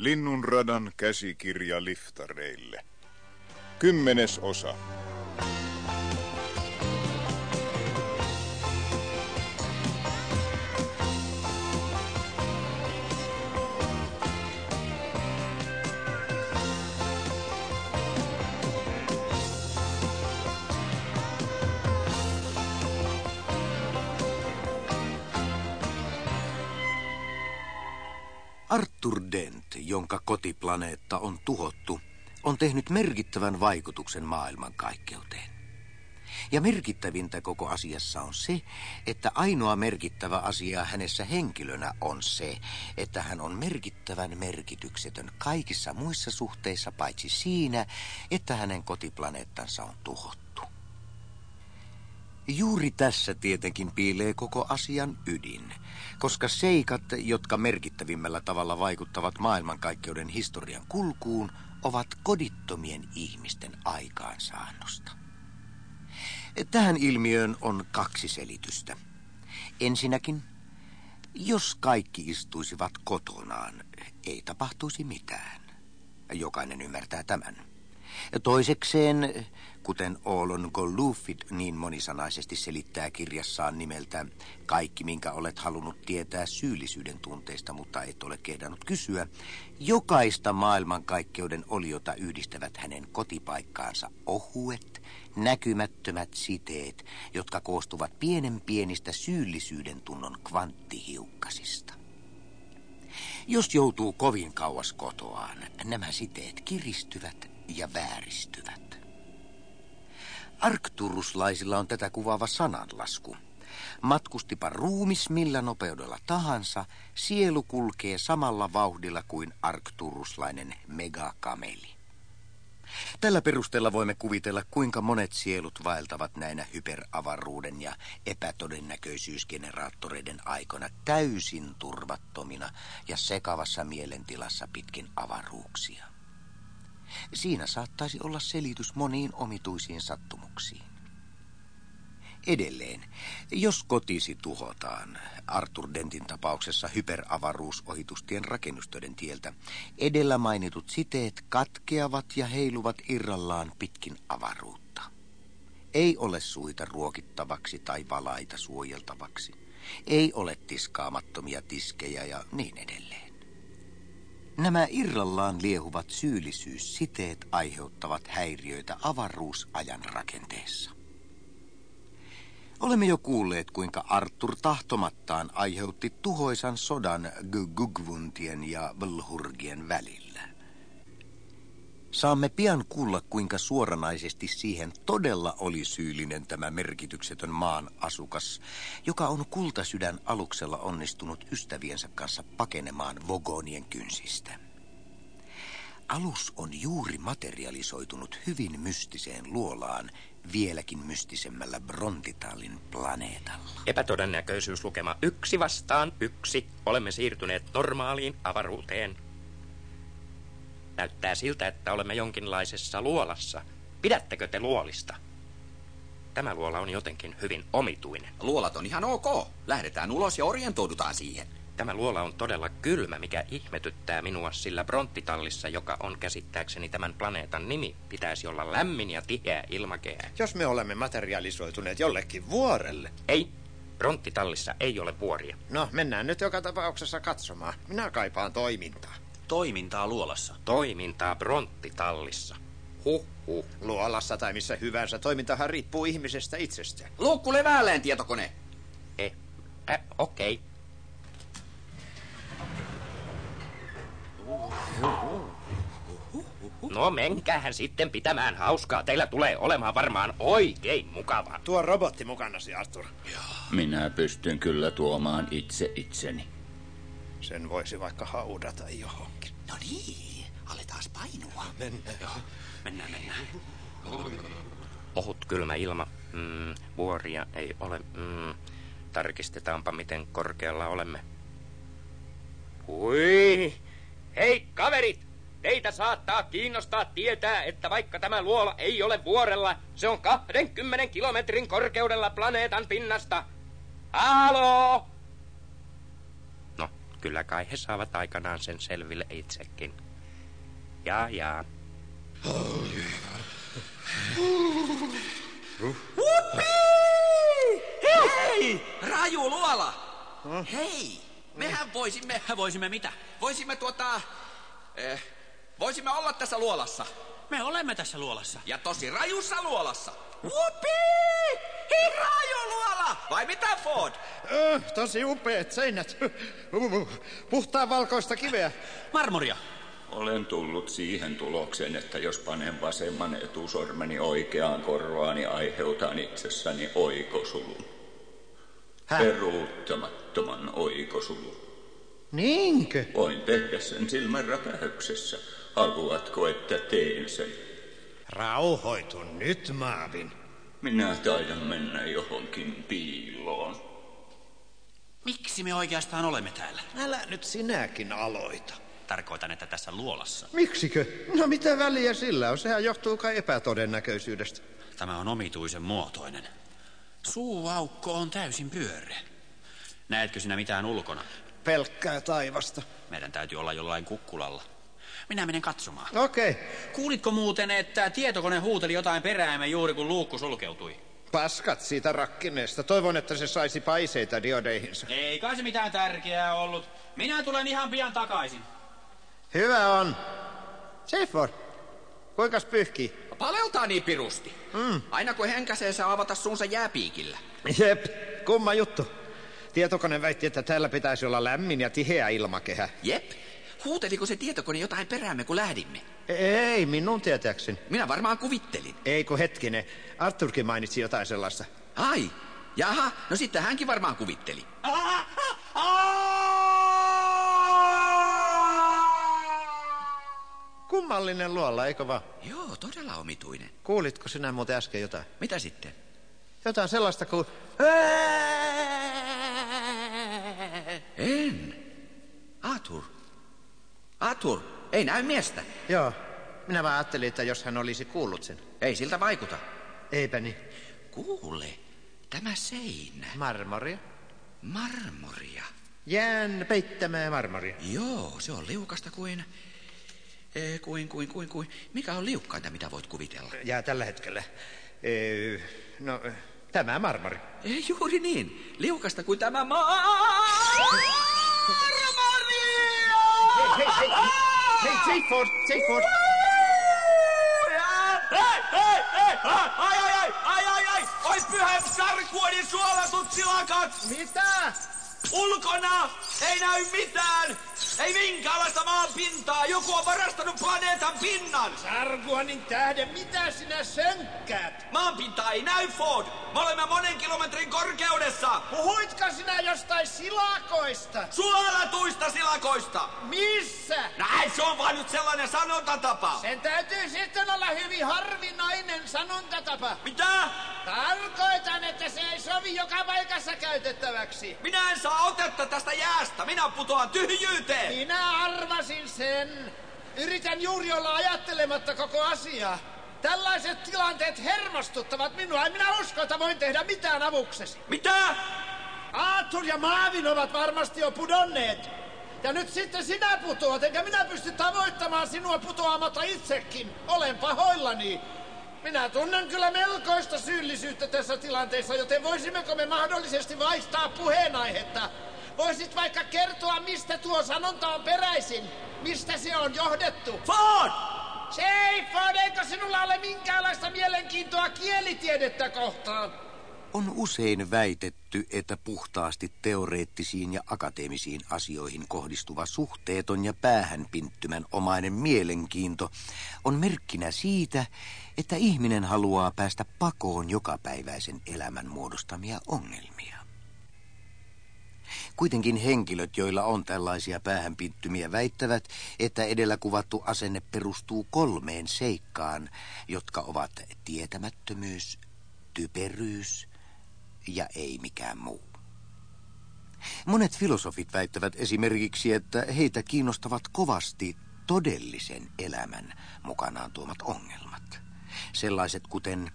Linnunradan käsikirja liftareille. Kymmenes osa. Arthur Dent, jonka kotiplaneetta on tuhottu, on tehnyt merkittävän vaikutuksen maailmankaikkeuteen. Ja merkittävintä koko asiassa on se, että ainoa merkittävä asia hänessä henkilönä on se, että hän on merkittävän merkityksetön kaikissa muissa suhteissa paitsi siinä, että hänen kotiplaneettansa on tuhottu. Juuri tässä tietenkin piilee koko asian ydin, koska seikat, jotka merkittävimmällä tavalla vaikuttavat maailmankaikkeuden historian kulkuun, ovat kodittomien ihmisten aikaansaannosta. Tähän ilmiöön on kaksi selitystä. Ensinnäkin, jos kaikki istuisivat kotonaan, ei tapahtuisi mitään. Jokainen ymmärtää tämän. Toisekseen, kuten Oolon Gollufid niin monisanaisesti selittää kirjassaan nimeltä Kaikki, minkä olet halunnut tietää syyllisyyden tunteista, mutta et ole kehdannut kysyä, jokaista maailmankaikkeuden oliota yhdistävät hänen kotipaikkaansa ohuet, näkymättömät siteet, jotka koostuvat pienen pienistä syyllisyyden tunnon kvanttihiukkasista. Jos joutuu kovin kauas kotoaan, nämä siteet kiristyvät ja vääristyvät. Arkturuslaisilla on tätä kuvaava sananlasku. Matkustipa ruumis millä nopeudella tahansa, sielu kulkee samalla vauhdilla kuin arkturuslainen megakameli. Tällä perusteella voimme kuvitella, kuinka monet sielut vaeltavat näinä hyperavaruuden ja epätodennäköisyysgeneraattoreiden aikoina täysin turvattomina ja sekavassa mielentilassa pitkin avaruuksia. Siinä saattaisi olla selitys moniin omituisiin sattumuksiin. Edelleen, jos kotisi tuhotaan, Arthur Dentin tapauksessa hyperavaruusohitustien rakennustöiden tieltä, edellä mainitut siteet katkeavat ja heiluvat irrallaan pitkin avaruutta. Ei ole suita ruokittavaksi tai valaita suojeltavaksi. Ei ole tiskaamattomia tiskejä ja niin edelleen. Nämä irrallaan liehuvat syyllisyyssiteet aiheuttavat häiriöitä avaruusajan rakenteessa. Olemme jo kuulleet, kuinka Arthur tahtomattaan aiheutti tuhoisan sodan Gugvuntien ja Vlhurgien välillä. Saamme pian kuulla, kuinka suoranaisesti siihen todella oli syyllinen tämä merkityksetön maan asukas, joka on kultasydän aluksella onnistunut ystäviensä kanssa pakenemaan Vogonien kynsistä. Alus on juuri materialisoitunut hyvin mystiseen luolaan vieläkin mystisemmällä Brontitalin planeetalla. Epätodennäköisyyslukema yksi vastaan yksi. Olemme siirtyneet normaaliin avaruuteen. Näyttää siltä, että olemme jonkinlaisessa luolassa. Pidättekö te luolista? Tämä luola on jotenkin hyvin omituinen. Luolat on ihan ok. Lähdetään ulos ja orientoidutaan siihen. Tämä luola on todella kylmä, mikä ihmetyttää minua, sillä Bronttitallissa, joka on käsittääkseni tämän planeetan nimi, pitäisi olla lämmin ja tiheä ilmakehä. Jos me olemme materialisoituneet jollekin vuorelle. Ei, Bronttitallissa ei ole vuoria. No, mennään nyt joka tapauksessa katsomaan. Minä kaipaan toimintaa. Toimintaa luolassa. Toimintaa Bronttitallissa. Huh, huh. Luolassa tai missä hyvänsä toimintahan riippuu ihmisestä itsestään. Luukku leväälleen, tietokone. Eh, äh, okei. Okay. No menkäähän sitten pitämään hauskaa. Teillä tulee olemaan varmaan oikein mukavaa. Tuo robotti mukanasi, Arthur. Minä pystyn kyllä tuomaan itse itseni. Sen voisi vaikka haudata johonkin. No niin, aletaan painua. Mennään. Joo, mennään, mennään. Ohut kylmä ilma. Mm, vuoria ei ole. Mm, tarkistetaanpa, miten korkealla olemme. Hui! Hei, kaverit! Teitä saattaa kiinnostaa tietää, että vaikka tämä luola ei ole vuorella, se on 20 kilometrin korkeudella planeetan pinnasta. Halo! Kyllä kai he saavat aikanaan sen selville itsekin. Ja, ja. Hei! Raju luola! Hei! Mehän voisimme... Voisimme mitä? Voisimme tuota... Eh, voisimme olla tässä luolassa. Me olemme tässä luolassa. Ja tosi rajussa luolassa. Whoopee! Hei, raju luola! Vai mitä, Ford? Öh, tosi upeat seinät. Puhtaa valkoista kiveä. Marmoria. Olen tullut siihen tulokseen, että jos panen vasemman etusormeni oikeaan korvaani, aiheutan itsessäni oikosulun. Häh? Peruuttamattoman oikosulun. Niinkö? Voin tehdä sen silmän räpäyksessä. Haluatko, että teen sen? Rauhoitu nyt, Maavin. Minä taidan mennä johonkin piiloon. Miksi me oikeastaan olemme täällä? Älä nyt sinäkin aloita. Tarkoitan, että tässä luolassa. Miksikö? No mitä väliä sillä on? Sehän johtuu kai epätodennäköisyydestä. Tämä on omituisen muotoinen. Suuaukko on täysin pyöreä. Näetkö sinä mitään ulkona? Pelkkää taivasta. Meidän täytyy olla jollain kukkulalla. Minä menen katsomaan. Okei. Kuulitko muuten, että tietokone huuteli jotain peräämme juuri kun luukku sulkeutui? Paskat siitä rakkineesta. Toivon, että se saisi paiseita diodeihinsa. Ei kai se mitään tärkeää ollut. Minä tulen ihan pian takaisin. Hyvä on. Seaford, kuinkas pyyhkii? Paleltaa niin pirusti. Mm. Aina kun henkäsee, saa avata suunsa jääpiikillä. Jep, kumma juttu. Tietokone väitti, että täällä pitäisi olla lämmin ja tiheä ilmakehä. Jep. Huuteliko se tietokone jotain peräämme, kun lähdimme? Ei, minun tietääkseni. Minä varmaan kuvittelin. Ei kun hetkinen. Arthurkin mainitsi jotain sellaista. Ai, jaha, no sitten hänkin varmaan kuvitteli. Kummallinen luolla, eikö vaan? Joo, todella omituinen. Kuulitko sinä muuten äsken jotain? Mitä sitten? Jotain sellaista kuin... En. Arthur. Arthur, ei näy miestä. Joo, minä vaan ajattelin, että jos hän olisi kuullut sen. Ei siltä vaikuta. Eipä niin. Kuule, tämä seinä. Marmoria. Marmoria. Jään peittämää marmoria. Joo, se on liukasta kuin... Eh, kuin, kuin, kuin, kuin. Mikä on liukkainta, mitä voit kuvitella? Jää tällä hetkellä. Ee, no, tämä marmori. Ei, juuri niin. Liukasta kuin tämä Marmoria! Hei, hei, hei, Seaford, Seaford. Hei, hei, hei! Ai, ai, ai, ai, ai, ai! Oi pyhät sarkuoni suolatut silakat! Mitä? Ulkona ei näy mitään! Ei minkäänlaista maan pintaa! Joku on varastanut planeetan pinnan! Sarguanin tähden, mitä sinä sönkkäät? Maanpinta ei näy, Ford! Me olemme monen kilometrin korkeudessa! Puhuitko sinä jostain silakoista? Suolatuista silakoista! Missä? Näin, se on vaan nyt sellainen sanontatapa! Sen täytyy sitten olla hyvin harvinainen sanontatapa. Mitä? Tarkoitan, että se ei sovi joka paikassa käytettäväksi. Minä en saa otetta tästä jäästä! Minä putoan tyhjyyteen! Minä arvasin sen. Yritän juuri olla ajattelematta koko asiaa. Tällaiset tilanteet hermostuttavat minua. En minä usko, että voin tehdä mitään avuksesi. Mitä? Arthur ja Maavin ovat varmasti jo pudonneet. Ja nyt sitten sinä putoat, enkä minä pysty tavoittamaan sinua putoamatta itsekin. Olen pahoillani. Minä tunnen kyllä melkoista syyllisyyttä tässä tilanteessa, joten voisimmeko me mahdollisesti vaihtaa puheenaihetta? Voisit vaikka kertoa, mistä tuo sanonta on peräisin. Mistä se on johdettu? Ford! Seiford, eikö sinulla ole minkäänlaista mielenkiintoa kielitiedettä kohtaan? On usein väitetty, että puhtaasti teoreettisiin ja akateemisiin asioihin kohdistuva suhteeton ja päähänpinttymän omainen mielenkiinto on merkkinä siitä, että ihminen haluaa päästä pakoon jokapäiväisen elämän muodostamia ongelmia. Kuitenkin henkilöt, joilla on tällaisia päähänpinttymiä, väittävät, että edellä kuvattu asenne perustuu kolmeen seikkaan, jotka ovat tietämättömyys, typeryys ja ei mikään muu. Monet filosofit väittävät esimerkiksi, että heitä kiinnostavat kovasti todellisen elämän mukanaan tuomat ongelmat. Sellaiset kuten,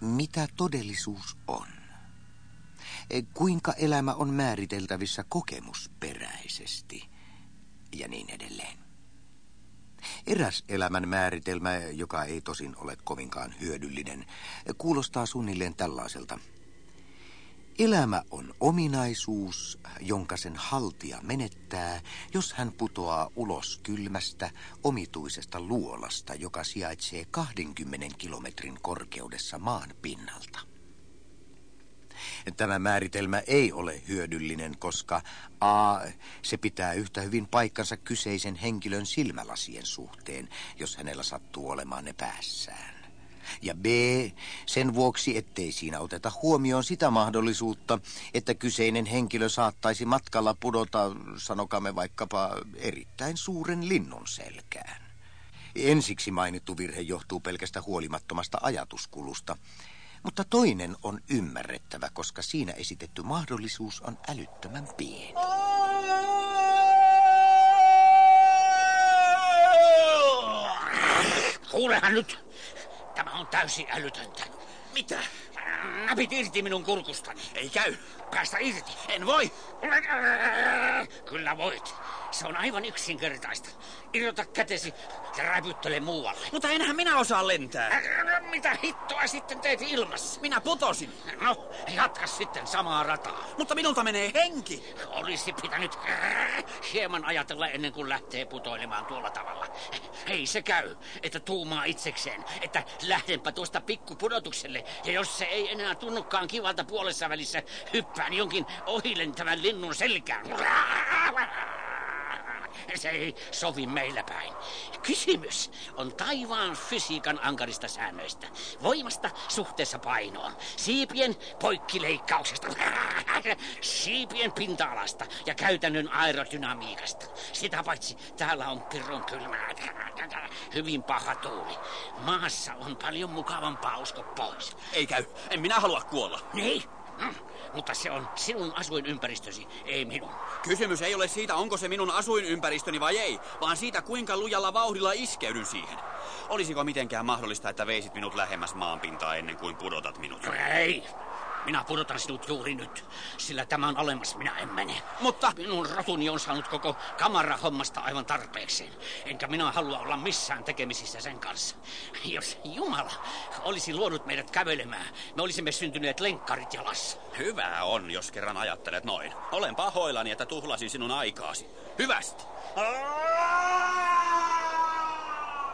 mitä todellisuus on? E, kuinka elämä on määriteltävissä kokemusperäisesti ja niin edelleen. Eräs elämän määritelmä, joka ei tosin ole kovinkaan hyödyllinen, kuulostaa suunnilleen tällaiselta. Elämä on ominaisuus, jonka sen haltija menettää, jos hän putoaa ulos kylmästä, omituisesta luolasta, joka sijaitsee 20 kilometrin korkeudessa maan pinnalta. Tämä määritelmä ei ole hyödyllinen, koska A. Se pitää yhtä hyvin paikkansa kyseisen henkilön silmälasien suhteen, jos hänellä sattuu olemaan ne päässään. Ja B. Sen vuoksi, ettei siinä oteta huomioon sitä mahdollisuutta, että kyseinen henkilö saattaisi matkalla pudota, sanokamme vaikkapa, erittäin suuren linnun selkään. Ensiksi mainittu virhe johtuu pelkästä huolimattomasta ajatuskulusta, mutta toinen on ymmärrettävä, koska siinä esitetty mahdollisuus on älyttömän pieni. Kuulehan nyt, tämä on täysin älytöntä. Mitä? Napit irti minun kurkustani. Ei käy. Päästä irti. En voi. Kyllä voit. Se on aivan yksinkertaista. Irrota kätesi ja räpyttele muualle. Mutta enhän minä osaa lentää. Mitä hittoa sitten teet ilmassa? Minä putosin. No, jatka sitten samaa rataa. Mutta minulta menee henki. Olisi pitänyt hieman ajatella ennen kuin lähtee putoilemaan tuolla tavalla. Ei se käy, että tuumaa itsekseen, että lähdenpä tuosta pikkupudotukselle. Ja jos se ei enää tunnukaan kivalta puolessa välissä, hyppään jonkin ohilentävän linnun selkään. Se ei sovi meillä päin. Kysymys on taivaan fysiikan ankarista säännöistä. Voimasta suhteessa painoon. Siipien poikkileikkauksesta. Siipien pinta-alasta ja käytännön aerodynamiikasta. Sitä paitsi täällä on pirun kylmää. Hyvin paha tuuli. Maassa on paljon mukavampaa usko pois. Ei käy. En minä halua kuolla. Niin? Mm. Mutta se on sinun asuinympäristösi, ei minun. Kysymys ei ole siitä, onko se minun asuinympäristöni vai ei, vaan siitä, kuinka lujalla vauhdilla iskeydyn siihen. Olisiko mitenkään mahdollista, että veisit minut lähemmäs maanpintaa ennen kuin pudotat minut? Ei. Minä pudotan sinut juuri nyt, sillä tämä on alemmas, minä en mene. Mutta... Minun rotuni on saanut koko kamarahommasta aivan tarpeekseen, enkä minä halua olla missään tekemisissä sen kanssa. Jos Jumala olisi luonut meidät kävelemään, me olisimme syntyneet lenkkarit jalassa. Hyvä on, jos kerran ajattelet noin. Olen pahoillani, että tuhlasin sinun aikaasi. Hyvästi.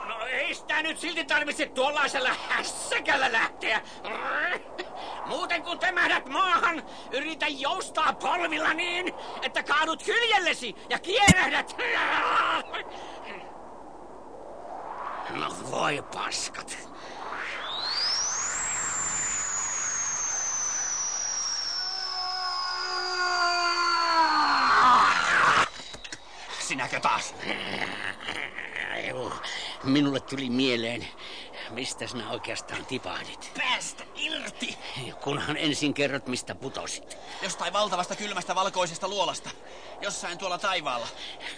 No ei sitä nyt silti tarvitse tuollaisella hässäkällä lähteä. Muuten kun tömähdät maahan, yritä joustaa polvilla niin, että kaadut hyljellesi ja kierähdät. No voi paskat. Sinäkö taas? Joo, minulle tuli mieleen, mistä sinä oikeastaan tipahdit. Päästä irti! Kunhan ensin kerrot, mistä putosit. Jostain valtavasta kylmästä valkoisesta luolasta. Jossain tuolla taivaalla.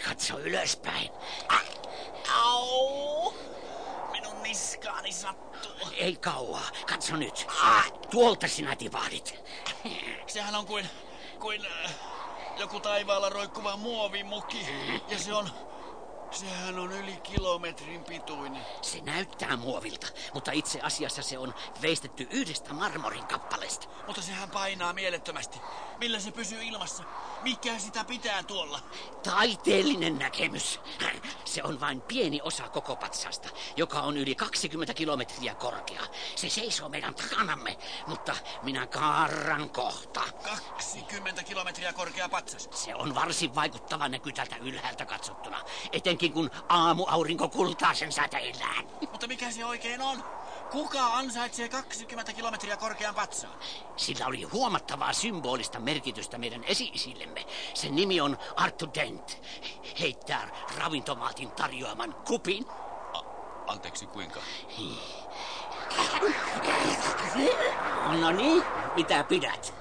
Katso ylöspäin. Au! Minun niskaani sattuu. Ei kauaa. Katso nyt. Tuolta sinä tipahdit. Sehän on kuin, kuin äh, joku taivaalla roikkuva muovimuki. Ja se on, sehän on yli kilometrin pituinen. Se näyttää muovilta, mutta itse asiassa se on veistetty yhdestä marmorin kappaleesta. Mutta sehän painaa mielettömästi. Millä se pysyy ilmassa? Mikä sitä pitää tuolla? Taiteellinen näkemys. Se on vain pieni osa koko patsasta, joka on yli 20 kilometriä korkea. Se seisoo meidän takanamme, mutta minä kaarran kohta. 20 kilometriä korkea patsas. Se on varsin vaikuttava näky tältä ylhäältä katsottuna, etenkin kun aamuaurinko kultaa sen säteillään. Mutta mikä se oikein on? Kuka ansaitsee 20 kilometriä korkean patsaan? Sillä oli huomattavaa symbolista merkitystä meidän esi-isillemme. Sen nimi on Arthur Dent. Heittää ravintomaatin tarjoaman kupin. A- anteeksi, kuinka? No niin, mitä pidät?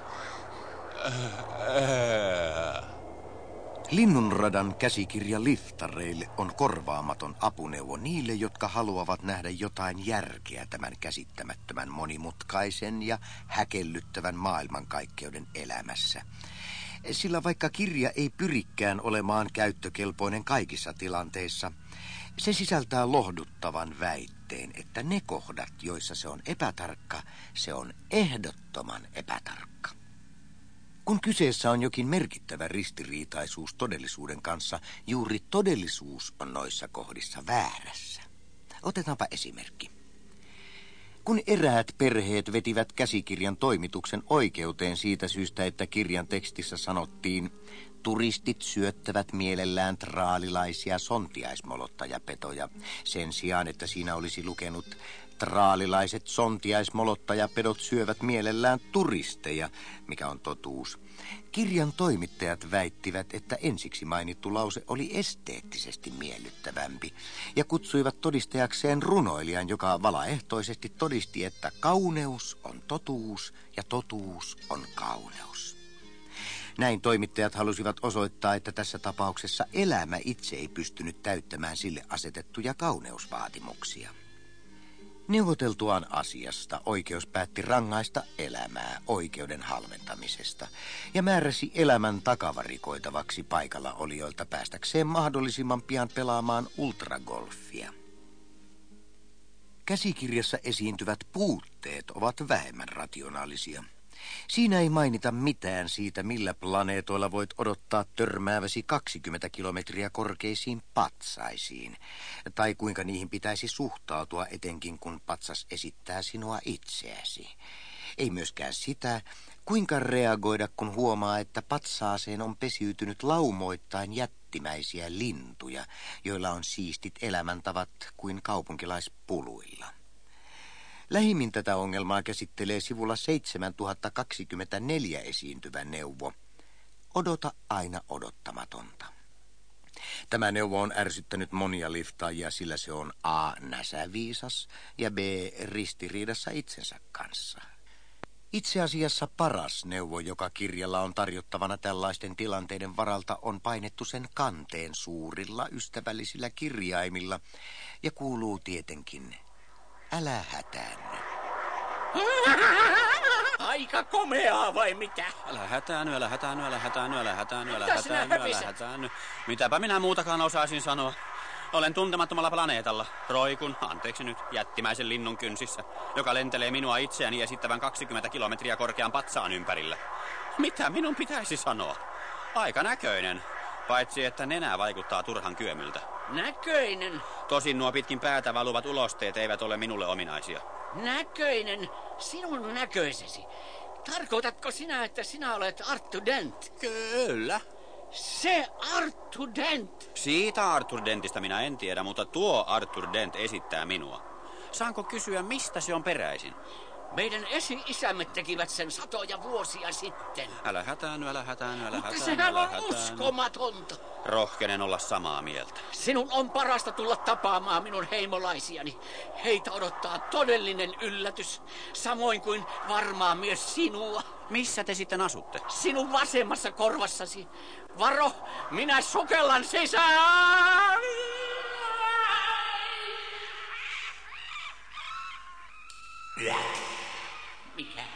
Linnunradan käsikirja liftareille on korvaamaton apuneuvo niille, jotka haluavat nähdä jotain järkeä tämän käsittämättömän monimutkaisen ja häkellyttävän maailmankaikkeuden elämässä. Sillä vaikka kirja ei pyrikään olemaan käyttökelpoinen kaikissa tilanteissa, se sisältää lohduttavan väitteen, että ne kohdat, joissa se on epätarkka, se on ehdottoman epätarkka. Kun kyseessä on jokin merkittävä ristiriitaisuus todellisuuden kanssa, juuri todellisuus on noissa kohdissa väärässä. Otetaanpa esimerkki. Kun eräät perheet vetivät käsikirjan toimituksen oikeuteen siitä syystä, että kirjan tekstissä sanottiin, turistit syöttävät mielellään traalilaisia sontiaismolottajapetoja, sen sijaan, että siinä olisi lukenut Traalilaiset sontiaismolottajapedot syövät mielellään turisteja, mikä on totuus. Kirjan toimittajat väittivät, että ensiksi mainittu lause oli esteettisesti miellyttävämpi ja kutsuivat todistajakseen runoilijan, joka valaehtoisesti todisti, että kauneus on totuus ja totuus on kauneus. Näin toimittajat halusivat osoittaa, että tässä tapauksessa elämä itse ei pystynyt täyttämään sille asetettuja kauneusvaatimuksia. Neuvoteltuaan asiasta oikeus päätti rangaista elämää oikeuden halventamisesta ja määräsi elämän takavarikoitavaksi paikalla olijoilta päästäkseen mahdollisimman pian pelaamaan ultragolfia. Käsikirjassa esiintyvät puutteet ovat vähemmän rationaalisia – Siinä ei mainita mitään siitä, millä planeetoilla voit odottaa törmääväsi 20 kilometriä korkeisiin patsaisiin, tai kuinka niihin pitäisi suhtautua etenkin kun patsas esittää sinua itseäsi. Ei myöskään sitä, kuinka reagoida, kun huomaa, että patsaaseen on pesiytynyt laumoittain jättimäisiä lintuja, joilla on siistit elämäntavat kuin kaupunkilaispuluilla. Lähimmin tätä ongelmaa käsittelee sivulla 7024 esiintyvä neuvo. Odota aina odottamatonta. Tämä neuvo on ärsyttänyt monia liftaajia, sillä se on A. näsäviisas ja B. ristiriidassa itsensä kanssa. Itse asiassa paras neuvo, joka kirjalla on tarjottavana tällaisten tilanteiden varalta, on painettu sen kanteen suurilla ystävällisillä kirjaimilla ja kuuluu tietenkin Älä hätäänny. Aika komeaa vai mitä? Älä hätäänny, älä hätäänny, älä hätäänny, älä hätäänny, älä hätäänny, älä hätäänny. Mitäpä minä muutakaan osaisin sanoa. Olen tuntemattomalla planeetalla. Roikun, anteeksi nyt, jättimäisen linnun kynsissä, joka lentelee minua itseäni esittävän 20 kilometriä korkean patsaan ympärillä. Mitä minun pitäisi sanoa? Aika näköinen. Paitsi, että nenä vaikuttaa turhan kyömyltä. Näköinen. Tosin nuo pitkin päätä valuvat ulosteet eivät ole minulle ominaisia. Näköinen. Sinun näköisesi. Tarkoitatko sinä, että sinä olet Arthur Dent? Kyllä. Se Arthur Dent. Siitä Arthur Dentistä minä en tiedä, mutta tuo Arthur Dent esittää minua. Saanko kysyä, mistä se on peräisin? Meidän esi-isämme tekivät sen satoja vuosia sitten. Älä hätäänny, älä hätäänny, älä Mutta hätäänny, sehän älä on hätäänny. uskomatonta. Rohkenen olla samaa mieltä. Sinun on parasta tulla tapaamaan minun heimolaisiani. Heitä odottaa todellinen yllätys, samoin kuin varmaan myös sinua. Missä te sitten asutte? Sinun vasemmassa korvassasi. Varo, minä sukellan sisään! Mikä?